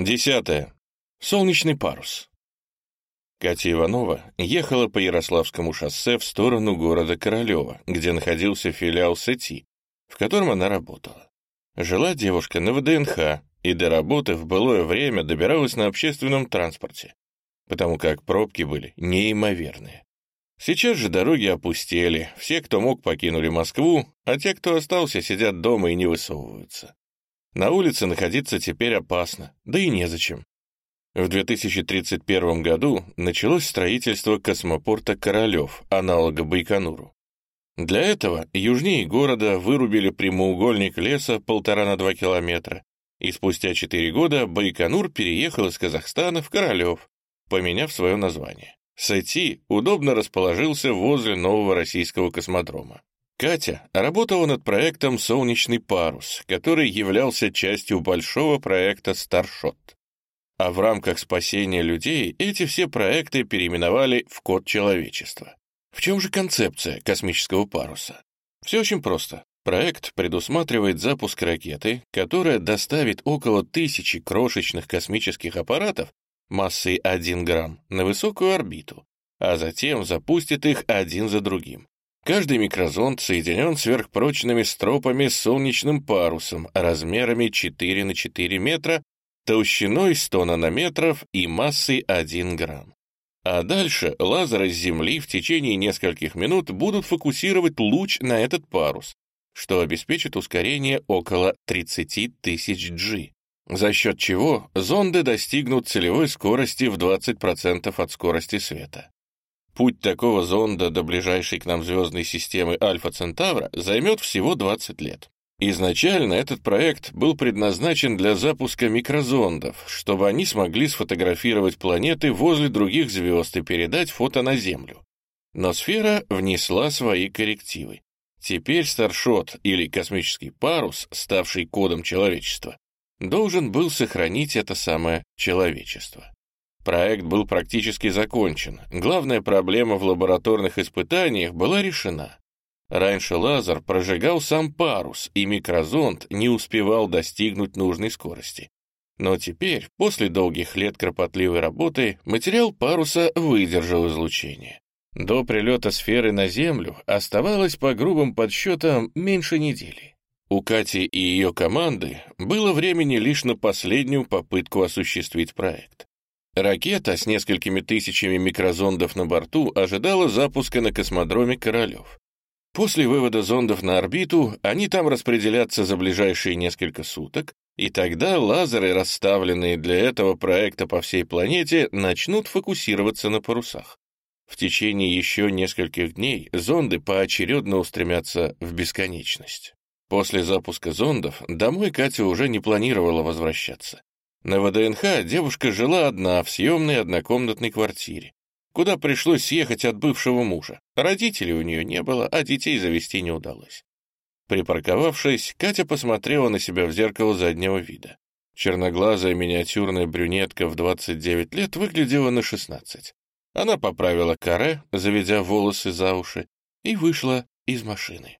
Десятое. Солнечный парус. Катя Иванова ехала по Ярославскому шоссе в сторону города Королева, где находился филиал СЭТИ, в котором она работала. Жила девушка на ВДНХ и до работы в былое время добиралась на общественном транспорте, потому как пробки были неимоверные. Сейчас же дороги опустели, все, кто мог, покинули Москву, а те, кто остался, сидят дома и не высовываются. На улице находиться теперь опасно, да и незачем. В 2031 году началось строительство космопорта Королев, аналога Байконуру. Для этого южнее города вырубили прямоугольник леса полтора на два километра, и спустя четыре года Байконур переехал из Казахстана в Королев, поменяв свое название. Сати удобно расположился возле нового российского космодрома. Катя работала над проектом «Солнечный парус», который являлся частью большого проекта «Старшот». А в рамках спасения людей эти все проекты переименовали в код человечества. В чем же концепция космического паруса? Все очень просто. Проект предусматривает запуск ракеты, которая доставит около тысячи крошечных космических аппаратов массой 1 грамм на высокую орбиту, а затем запустит их один за другим. Каждый микрозонд соединен сверхпрочными стропами с солнечным парусом размерами 4 на 4 метра толщиной 100 нанометров и массой 1 грамм. А дальше лазеры с Земли в течение нескольких минут будут фокусировать луч на этот парус, что обеспечит ускорение около 30 тысяч G, за счет чего зонды достигнут целевой скорости в 20% от скорости света. Путь такого зонда до ближайшей к нам звездной системы Альфа Центавра займет всего 20 лет. Изначально этот проект был предназначен для запуска микрозондов, чтобы они смогли сфотографировать планеты возле других звезд и передать фото на Землю. Но сфера внесла свои коррективы. Теперь Старшот, или космический парус, ставший кодом человечества, должен был сохранить это самое человечество. Проект был практически закончен. Главная проблема в лабораторных испытаниях была решена. Раньше лазер прожигал сам парус, и микрозонд не успевал достигнуть нужной скорости. Но теперь, после долгих лет кропотливой работы, материал паруса выдержал излучение. До прилета сферы на Землю оставалось, по грубым подсчетам, меньше недели. У Кати и ее команды было времени лишь на последнюю попытку осуществить проект. Ракета с несколькими тысячами микрозондов на борту ожидала запуска на космодроме Королев. После вывода зондов на орбиту они там распределятся за ближайшие несколько суток, и тогда лазеры, расставленные для этого проекта по всей планете, начнут фокусироваться на парусах. В течение еще нескольких дней зонды поочередно устремятся в бесконечность. После запуска зондов домой Катя уже не планировала возвращаться. На ВДНХ девушка жила одна в съемной однокомнатной квартире куда пришлось съехать от бывшего мужа. Родителей у нее не было, а детей завести не удалось. Припарковавшись, Катя посмотрела на себя в зеркало заднего вида. Черноглазая миниатюрная брюнетка в 29 лет выглядела на 16. Она поправила каре, заведя волосы за уши, и вышла из машины.